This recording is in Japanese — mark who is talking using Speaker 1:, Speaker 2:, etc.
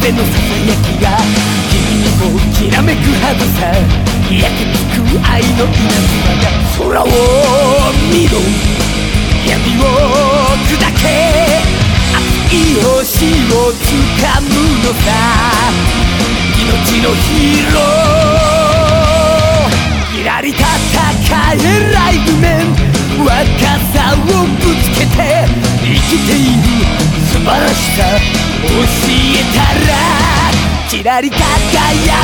Speaker 1: 声のささやきが君にもきらめくはずさ焼けつく愛の稲妻が空を見ろ。闇を砕け熱い星を掴むのさ。命のヒーローきらり戦えライブメン若さをぶつけて生きている。らきらり輝